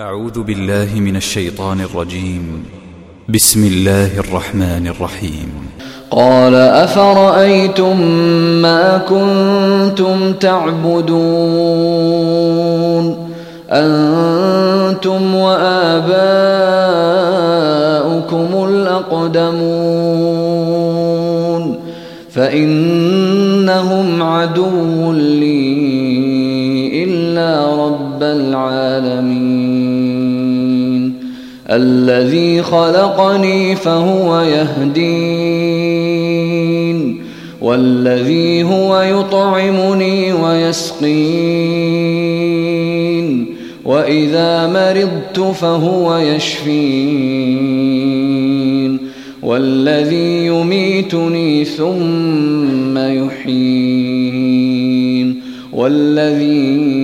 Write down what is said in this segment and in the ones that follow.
أعوذ بالله من الشيطان الرجيم. بسم الله الرحمن الرحيم. قال أفرأيتم ما كنتم تعبدون؟ أنتم وآباؤكم الأقدمون. فإنهم عدو لي إلا رب العالمين. الذي خلقني فهو يهدين والذي هو يطعمني ويسقين وإذا مرضت فهو يشفين والذي يميتني ثم يحيين والذي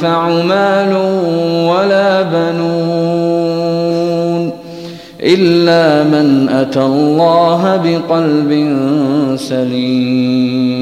ينفع مال ولا بنون إلا من أتى الله بقلب سليم.